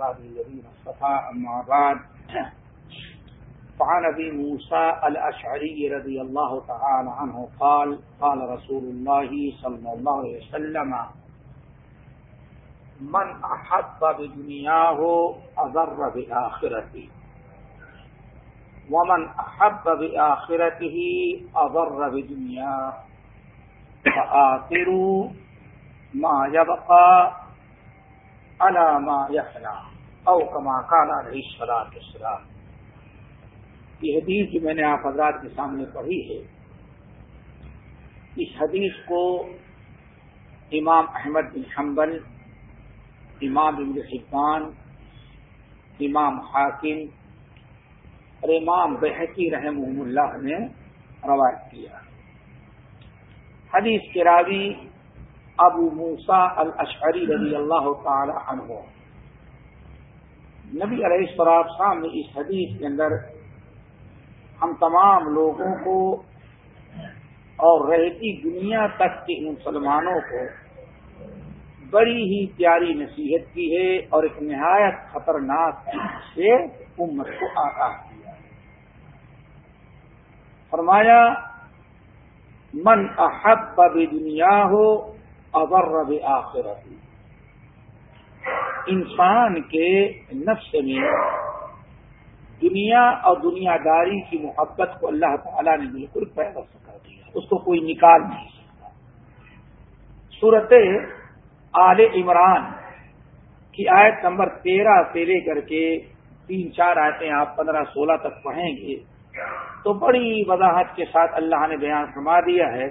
عباد الذين اصطفى، أما بعد. فعن أبي موسى الأشعري رضي الله تعالى عنه قال قال رسول الله صلى الله عليه وسلم، من أحب بدنياه أضر بآخرته. ومن أحب بآخرته أضر بدنياه. فآخروا ما يبقى على ما او كما قال عليه الصلاة والسلام۔ یہ حدیث جو میں نے آپ حضرات کے سامنے پڑھی ہے، اس حدیث کو امام احمد بن حنبل، امام بن حبان، امام حاکم اور امام بحقی رحم اللہ نے روایت کیا۔ حدیث کے راوی ابو موسا الشعری رضی اللہ تعالی عنہ۔ نبی علیہ السلام صاحب نے اس حدیث کے اندر ہم تمام لوگوں کو اور رہتی دنیا تک کے مسلمانوں کو بڑی ہی پیاری نصیحت کی ہے اور ایک نہایت خطرناک سے امت کو آگاہ کیا ہے۔ فرمایا، من احب دنیا ہو ابر رب آخرت انسان کے نفس میں دنیا اور دنیا داری کی محبت کو اللہ تعالی نے بالکل پیدا کر دیا، اس کو کوئی نکال نہیں سکتا۔ صورت آل عمران کی آیت نمبر تیرہ سے لے کر کے تین چار آیتیں آپ پندرہ سولہ تک پڑھیں گے، تو بڑی وضاحت کے ساتھ اللہ نے بیان فرما دیا ہے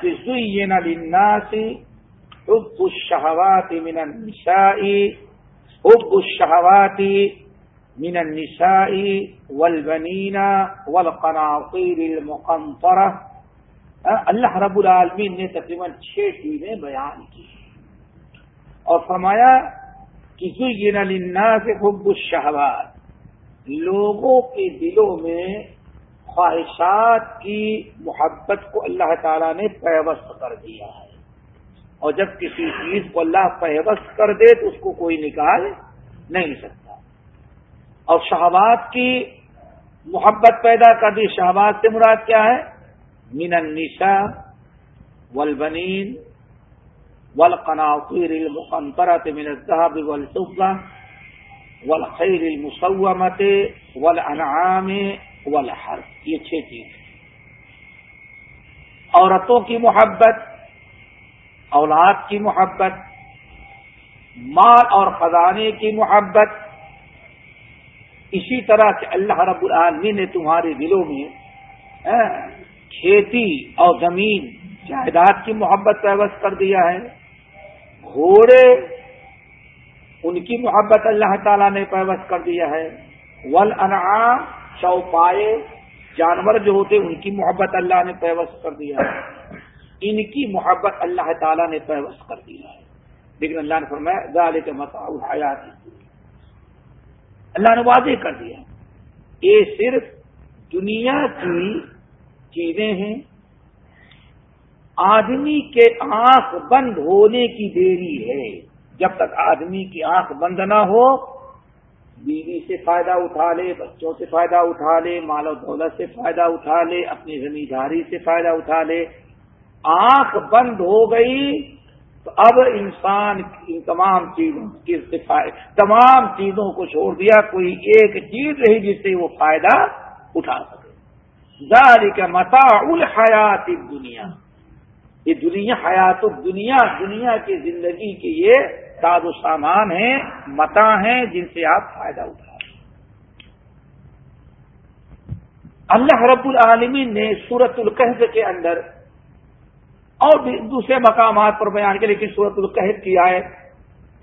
کہ زین للناس حب الشہوات من النساء حب الشہوات من النساء والبنین والقناطیر المقنطرہ اللہ رب العالمین نے تقریباً چھ چیزیں بیان کی اور فرمایا کہ زین للناس حب الشہوات لوگوں کے دلوں میں خواہشات کی محبت کو اللہ تعالیٰ نے پیوست کر دیا ہے۔ اور جب کسی چیز کو اللہ پیوست کر دے تو اس کو کوئی نکال نہیں سکتا۔ اور شہبات کی محبت پیدا کر دی شہبات سے مراد کیا ہے؟ من النساء والبنین والقناطیر المقنطرة من الذهب والفضة والخير المصومة والأنعام والحر یہ چھ چیز عورتوں کی محبت، اولاد کی محبت، مال اور خزانے کی محبت۔ اسی طرح سے اللہ رب العالمین نے تمہارے دلوں میں کھیتی اور زمین، جائیداد کی محبت پیوست کر دیا ہے۔ گھوڑے، ان کی محبت اللہ تعالیٰ نے پیوست کر دیا ہے۔ ول انعام اچھا چوپائے جانور جو ہوتے ان کی محبت اللہ نے پیوست کر دیا ہے۔ ان کی محبت اللہ تعالیٰ نے پیوست کر دیا ہے۔ لیکن اللہ نے فرمایا گالے کے مساؤ حیات اللہ نے واضح کر دیا یہ صرف دنیا کی چیزیں ہیں۔ آدمی کے آنکھ بند ہونے کی دیری ہے۔ جب تک آدمی کی آنکھ بند نہ ہو بیوی سے فائدہ اٹھا لے، بچوں سے فائدہ اٹھا لے، مال و دولت سے فائدہ اٹھا لے، اپنی زمینداری سے فائدہ اٹھا لے۔ آنکھ بند ہو گئی تو اب انسان ان تمام چیزوں کی تمام چیزوں کو چھوڑ دیا، کوئی ایک چیز رہی جس سے وہ فائدہ اٹھا سکے۔ ظاہر کا متا الحیات دنیا یہ دنیا حیات دنیا دنیا کی زندگی کے یہ ساز و سامان ہیں متا ہیں جن سے آپ فائدہ اٹھا اللہ رب العالمین نے سورت القحف کے اندر اور دوسرے مقامات پر بیان کے لیکن سورت القحف کی آئے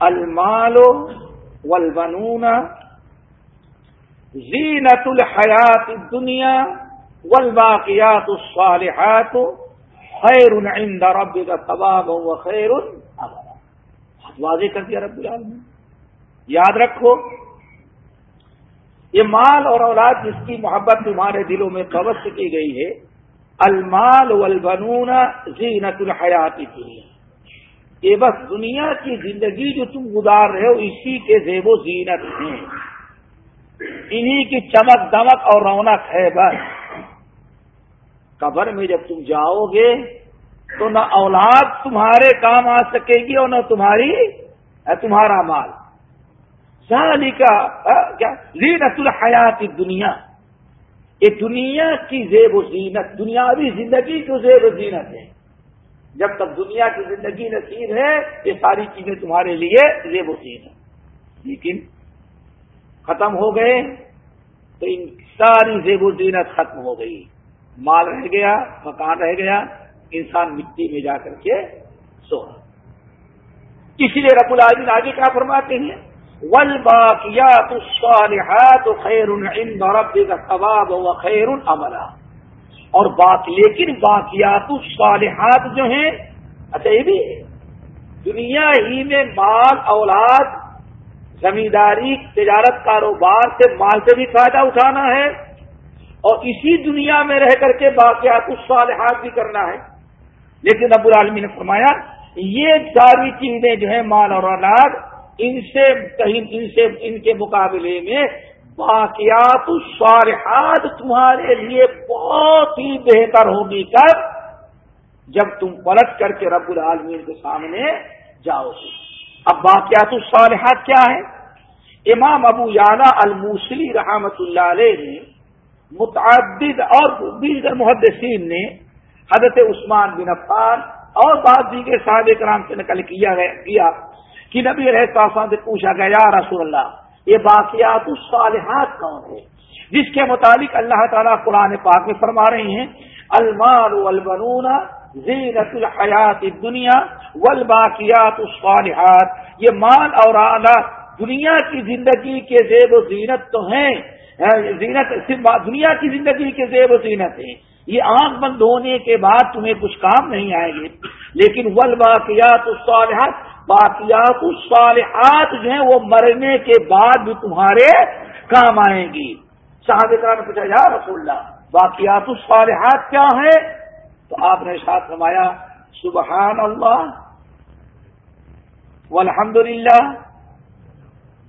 المال والبنون، زینت الحیات دنیا والباقیات الصالحات، خیر عند ربک ثواب و واضح کر دیا رب العالمین۔ یاد رکھو، یہ مال اور اولاد جس کی محبت تمہارے دلوں میں قبض کی گئی ہے، المال والبنون زینت الحیات دنیا یہ بس دنیا کی زندگی جو تم گزار رہے ہو، اسی کے زیب و زینت ہیں۔ انہی کی چمک دمک اور رونق ہے بس۔ قبر میں جب تم جاؤ گے تو نہ اولاد تمہارے کام آ سکے گی اور نہ تمہاری تمہارا مال۔ لی کا کیا؟ زینت الحیات دنیا یہ دنیا کی زیب و زینت، دنیاوی زندگی جو زیب و زینت ہے۔ جب تک دنیا کی زندگی نصیب ہے، یہ ساری چیزیں تمہارے لیے زیب و زینت۔ لیکن ختم ہو گئے، تو ان ساری زیب و زینت ختم ہو گئی۔ مال رہ گیا، مکان رہ گیا انسان مٹی میں جا کر کے سو اسی لیے رب العالمین آگے کیا فرماتے ہیں؟ ول باقیات الصالحات خیر عند ربك ثواب و خیر عملا اور باقی لیکن باقیات الصالحات جو ہیں اچھا یہ بھی دنیا ہی میں مال، اولاد، زمینداری، تجارت، کاروبار سے مال سے بھی فائدہ اٹھانا ہے، اور اسی دنیا میں رہ کر کے باقیات الصالحات بھی کرنا ہے۔ لیکن ابو العالمی نے فرمایا، یہ ساری چیزیں جو ہیں مال اور اولاد، ان سے کہیں ان سے ان کے مقابلے میں باقیات الصالحات تمہارے لیے بہت ہی بہتر ہوگی کر جب تم پلٹ کر کے رب العالمین کے سامنے جاؤ گے۔ اب باقیات الصالحات کیا ہے امام ابو یانا الموسلی رحمت اللہ علیہ نے متعدد اور دیگر محدثین نے حضرت عثمان بن عفان اور بعض دیگر صاحب کرام سے نقل کیا گیا کہ نبی رہتا سے پوچھا گیا، یا رسول اللہ، یہ باقیات الصالحات کون ہے جس کے متعلق اللہ تعالیٰ قرآن پاک میں فرما رہے ہیں، المال والبنون زینت الحیات دنیا والباقیات الصالحات. یہ مال اور اعلیٰ دنیا کی زندگی کے زیب و زینت تو ہیں، زینت دنیا کی زندگی کے زیب و زینت ہیں۔ یہ آنکھ بند ہونے کے بعد تمہیں کچھ کام نہیں آئے گے لیکن ول باقیات الصالحات باقیات الصالحات جو ہیں وہ مرنے کے بعد بھی تمہارے کام آئیں گی۔ صاحب نے پوچھا، یا رسول اللہ باقیات الصالحات کیا ہیں؟ تو آپ نے ساتھ فرمایا سبحان اللہ والحمد للہ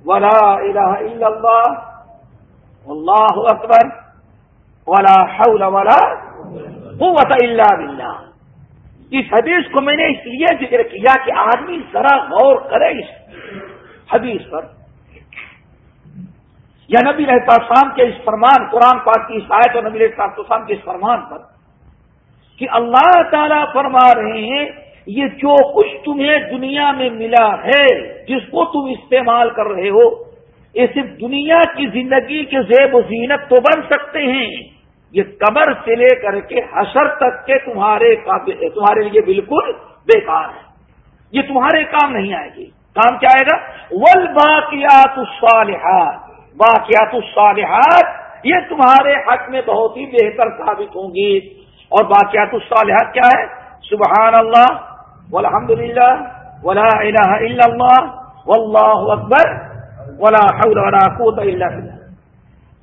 ولا الہ الا اللہ اللہ اکبر، ولا حول ولا قوت الا باللہ اس حدیث کو میں نے اس لیے ذکر کیا کہ آدمی ذرا غور کرے اس حدیث پر. یا نبی رہتا شام کے اس فرمان، قرآن پاک کی شاید اور نبی رہتا شام کے اس فرمان پر کہ اللہ تعالیٰ فرما رہے ہیں، یہ جو کچھ تمہیں دنیا میں ملا ہے، جس کو تم استعمال کر رہے ہو، یہ صرف دنیا کی زندگی کے زیب و زینت تو بن سکتے ہیں۔ یہ قبر سے لے کر کے حشر تک کے تمہارے تمہارے لیے بالکل بیکار ہے۔ یہ تمہارے کام نہیں آئے گی۔ کام کیا آئے گا؟ ول باقیات الصالحات۔ باقیات الصالحات۔ یہ تمہارے حق میں بہت ہی بہتر ثابت ہوں گی۔ اور باقیات الصالحات کیا ہے؟ سبحان اللہ والحمد للہ ولا الہ الا اللہ، واللہ اکبر، ولا حول ولا قوت الا باللہ۔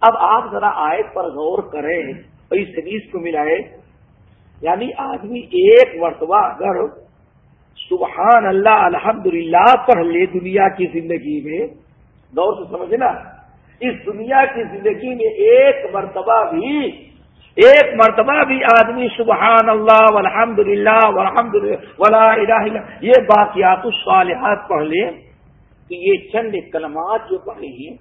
اب آپ ذرا آیت پر غور کریں اور اس حدیث کو ملائے یعنی آدمی ایک مرتبہ اگر سبحان اللہ الحمد للہ پڑھ لے دنیا کی زندگی میں، دور سے سمجھنا اس دنیا کی زندگی میں ایک مرتبہ بھی، ایک مرتبہ بھی آدمی سبحان اللہ الحمد للہ الحمد للہ یہ باقیات الصالحات پڑھ لے، تو یہ چند کلمات جو پڑھے ہیں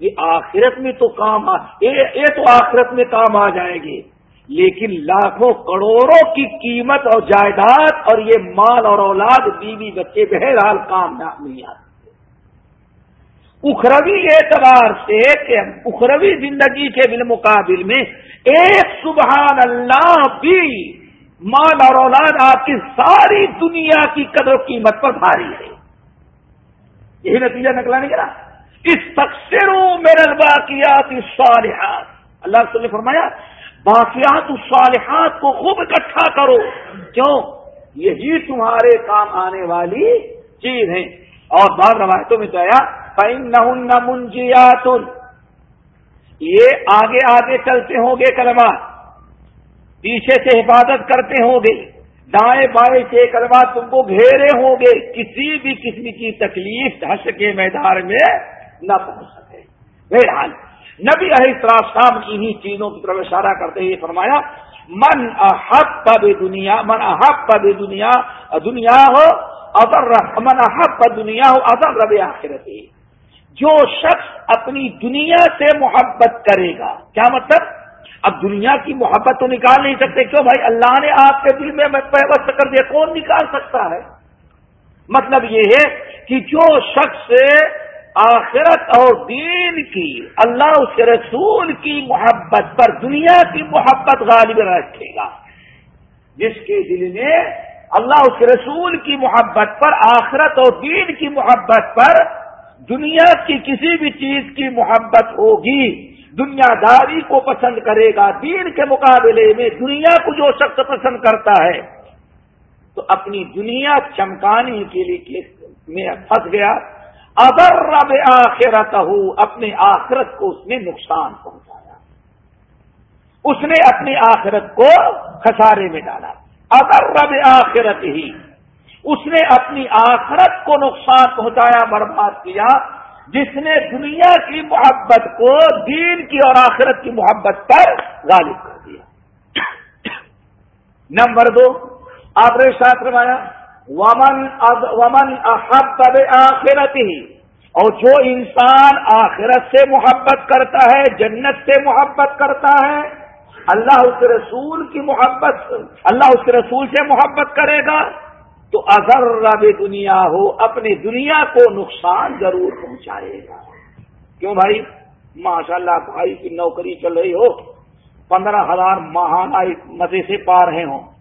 یہ آخرت میں تو کام یہ تو آخرت میں کام آ جائیں گے لیکن لاکھوں کروڑوں کی قیمت اور جائیداد اور یہ مال اور اولاد، بیوی، بچے، بہرحال کام نہیں آتے اخروی اعتبار سے کہ اخروی زندگی کے بالمقابل میں ایک سبحان اللہ بھی مال اور اولاد آپ کی ساری دنیا کی قدر قیمت پر بھاری ہے۔ یہی نتیجہ نکلا نہیں کرا اس تقسیر میرے باقیات الصالحات. اللہ رسول نے فرمایا، باقیات الصالحات کو خوب اکٹھا کرو۔ کیوں؟ یہی تمہارے کام آنے والی چیز ہے اور بعض روایتوں میں تو آیا نہ منجیات یہ آگے آگے چلتے ہوں گے کلمات پیچھے سے حفاظت کرتے ہوں گے۔ دائیں بائیں سے کروا تم کو گھیرے ہوں گے۔ کسی بھی قسم کی تکلیف دھش کے میدان میں نہ پہنچ سکے۔ بہرحال، نبی شام انہیں چیزوں کی طرف اشارہ کرتے ہوئے فرمایا، من احب پب دنیا من احب پب دنیا دنیا ہو ادر من احب دنیا ہو ادر رب آخرت جو شخص اپنی دنیا سے محبت کرے گا، کیا مطلب؟ اب دنیا کی محبت تو نکال نہیں سکتے، کیوں بھائی؟ اللہ نے آپ کے دل میں پیوست کر دیا، کون نکال سکتا ہے؟ مطلب یہ ہے کہ جو شخص آخرت اور دین کی، اللہ اس کے رسول کی محبت پر، دنیا کی محبت غالب رکھے گا۔ جس کے دل میں اللہ اس کے رسول کی محبت پر، آخرت اور دین کی محبت پر دنیا کی کسی بھی چیز کی محبت ہوگی۔ دنیا داری کو پسند کرے گا، دین کے مقابلے میں دنیا کو جو شخص پسند کرتا ہے۔ تو اپنی دنیا چمکانے کے لیے میں پھنس گیا۔ اگر رب آخرت ہو اپنے آخرت کو اس نے نقصان پہنچایا۔ اس نے اپنی آخرت کو خسارے میں ڈالا۔ اگر رب آخرت ہی اس نے اپنی آخرت کو نقصان پہنچایا، برباد کیا، جس نے دنیا کی محبت کو، دین کی اور آخرت کی محبت پر غالب کر دیا۔ نمبر دو، آپ نے ساتھ روایا ومن ومن احب آخرت ہی اور جو انسان آخرت سے محبت کرتا ہے، جنت سے محبت کرتا ہے، اللہ اس کے رسول کی محبت، اللہ اس کے رسول سے محبت کرے گا، تو اگر رب دنیا ہو، اپنی دنیا کو نقصان ضرور پہنچائے گا۔ کیوں بھائی؟ ماشاء اللہ بھائی، کی نوکری چل رہی ہو، پندرہ ہزار ماہانہ مزے سے پا رہے ہوں۔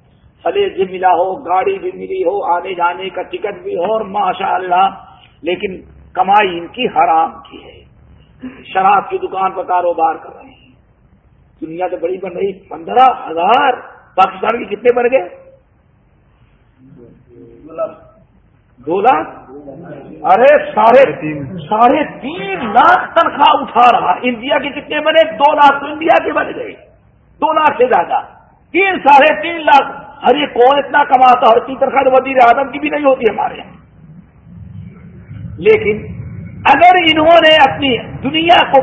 فلے بھی ملا ہو، گاڑی بھی ملی ہو، آنے جانے کا ٹکٹ بھی ہو اور ماشاء اللہ لیکن کمائی ان کی حرام کی ہے۔ شراب کی دکان پر کاروبار کر رہے ہیں۔ دنیا تو بڑی بن رہی، پندرہ ہزار۔ پاکستان کے کتنے بن گئے؟ دو لاکھ؟ ارے، ساڑھے ساڑھے تین لاکھ تنخواہ اٹھا رہا۔ انڈیا کے کتنے بنے؟ دو لاکھ تو انڈیا کے بن گئے۔ دو لاکھ سے زیادہ۔ تین ساڑھے تین لاکھ۔ ارے کون اتنا کماتا اور اتنی تنخواہ وزیر اعظم کی بھی نہیں ہوتی ہمارے یہاں۔ لیکن اگر انہوں نے اپنی دنیا کو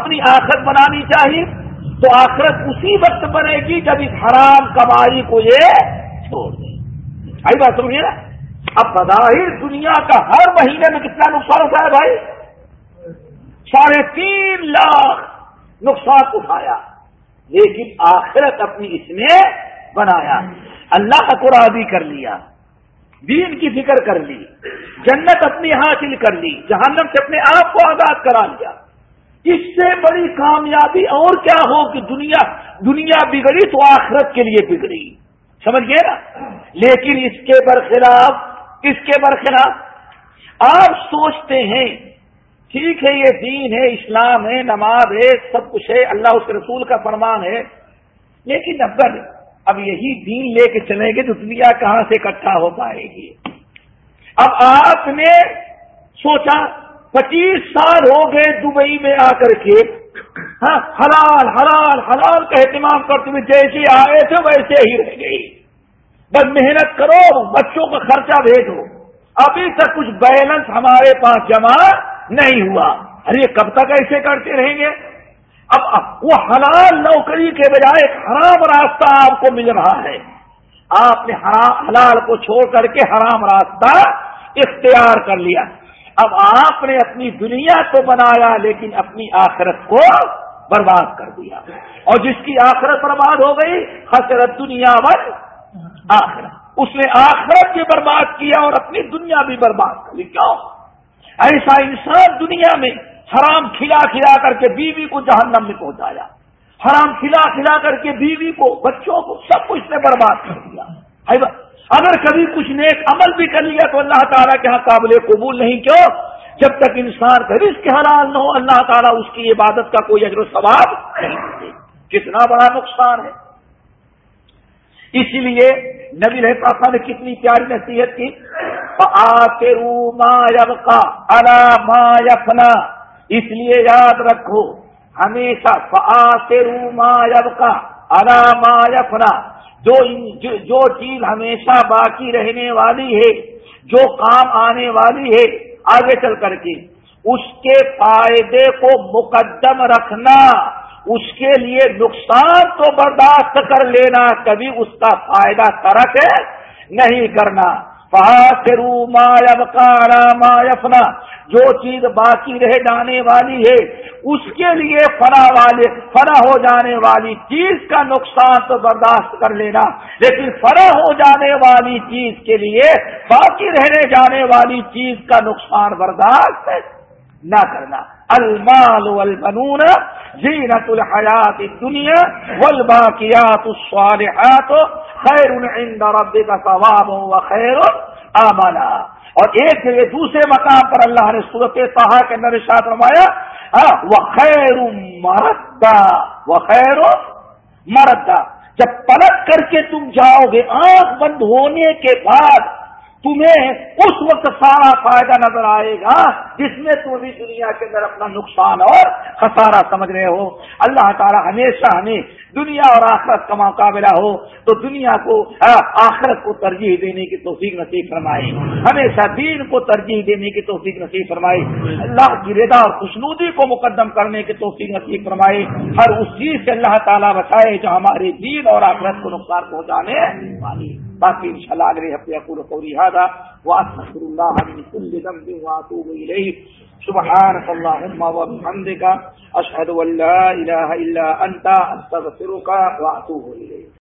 اپنی آخرت بنانی چاہیے تو آخرت اسی وقت بنے گی جب اس حرام کمائی کو یہ چھوڑ دیں آئی بات سمجھے نا؟ اب بظاہر دنیا کا ہر مہینے میں کتنا نقصان ہوتا ہے بھائی؟ ساڑھے تین لاکھ نقصان اٹھایا۔ لیکن آخرت اپنی اس نے بنایا۔ اللہ کا قرآبی کر لیا، دین کی فکر کر لی، جنت اپنی حاصل کر لی، جہنم سے اپنے آپ کو آزاد کرا لیا۔ اس سے بڑی کامیابی اور کیا ہو کہ دنیا دنیا بگڑی تو آخرت کے لیے بگڑی۔ سمجھ گئے نا؟ لیکن اس کے برخلاف، اس کے برخلاف آپ سوچتے ہیں، ٹھیک ہے، یہ دین ہے، اسلام ہے، نماز ہے، سب کچھ ہے، اللہ اس کے رسول کا فرمان ہے، لیکن اگر اب یہی دین لے کے چلیں گے تو دنیا کہاں سے اکٹھا ہو پائے گی۔ اب آپ نے سوچا پچیس سال ہو گئے دبئی میں آ کر کے۔ ہاں حلال حلال حلال کا اہتمام کرتے ہوئے جیسے آئے تھے ویسے ہی رہ گئی۔ بس محنت کرو، بچوں کا خرچہ بھیجو۔ ابھی تک کچھ بیلنس ہمارے پاس جمع نہیں ہوا۔ ارے، کب تک ایسے کرتے رہیں گے؟ اب وہ حلال نوکری کے بجائے ایک حرام راستہ آپ کو مل رہا ہے۔ آپ نے حلال کو چھوڑ کر کے حرام راستہ اختیار کر لیا۔ اب آپ نے اپنی دنیا کو بنایا لیکن اپنی آخرت کو برباد کر دیا۔ اور جس کی آخرت برباد ہو گئی حسرت دنیا بر آخرت۔ اس نے آخرت بھی برباد کیا اور اپنی دنیا بھی برباد کر لی کیوں؟ ایسا انسان دنیا میں حرام کھلا کھلا کر کے بیوی کو جہنم میں پہنچایا۔ حرام کھلا کھلا کر کے بیوی کو، بچوں کو سب کو اس نے برباد کر دیا۔ اگر کبھی کچھ نیک عمل بھی کر لیا تو اللہ تعالیٰ کے یہاں قابل قبول نہیں، کیوں؟ جب تک انسان کا رزق حلال نہ ہو، اللہ تعالیٰ اس کی عبادت کا کوئی اجر و ثواب نہیں کتنا بڑا نقصان ہے۔ اسی لیے نبی رہتا نے کتنی پیاری نصیحت کی۔ آتے ما کا ما یفنا اس لیے یاد رکھو، ہمیشہ آتے ما کا ما یفنا جو جو چیز ہمیشہ باقی رہنے والی ہے، جو کام آنے والی ہے، آگے چل کر کے۔ اس کے فائدے کو مقدم رکھنا، اس کے لیے نقصان تو برداشت کر لینا، کبھی اس کا فائدہ ترک نہیں کرنا۔ فاصرو ما یبقانا ما یفنا جو چیز باقی رہ جانے والی ہے، اس کے لیے فنا والے، فنا ہو جانے والی چیز کا نقصان تو برداشت کر لینا۔ لیکن فنا ہو جانے والی چیز کے لیے باقی رہنے جانے والی چیز کا نقصان برداشت نہ کرنا۔ المال والبنون، زینت الحیات الدنیا، والباقیات الصالحات، خیر عند ربک ثواب و خیر آمانا اور ایک جگہ دوسرے مقام پر اللہ نے صورت تحا کے اندر ارشاد رمایا وہ خیر مردا وہ خیر مردا۔ جب پلٹ کر کے تم جاؤ گے، آنکھ بند ہونے کے بعد تمہیں اس وقت سارا فائدہ نظر آئے گا جس میں تم بھی دنیا کے اندر اپنا نقصان اور خسارہ سمجھ رہے ہو۔ اللہ تعالیٰ ہمیشہ ہمیں دنیا اور آخرت کا مقابلہ ہو تو دنیا کو آخرت کو ترجیح دینے کی توفیق نصیب فرمائے۔ ہمیشہ دین کو ترجیح دینے کی توفیق نصیب فرمائے۔ اللہ کی ردا اور خوشنودی کو مقدم کرنے کی توفیق نصیب فرمائے۔ ہر اس چیز سے اللہ تعالیٰ بچائے جو ہمارے دین اور آخرت کو نقصان پہنچانے والی باقی ان شاء اللہ اگلے ہفتے اقول قولی هذا واستغفر الله من كل ذنب واتوب اليه سبحانك اللهم وبحمدك اشهد ان لا اله الا انت استغفرك واتوب اليك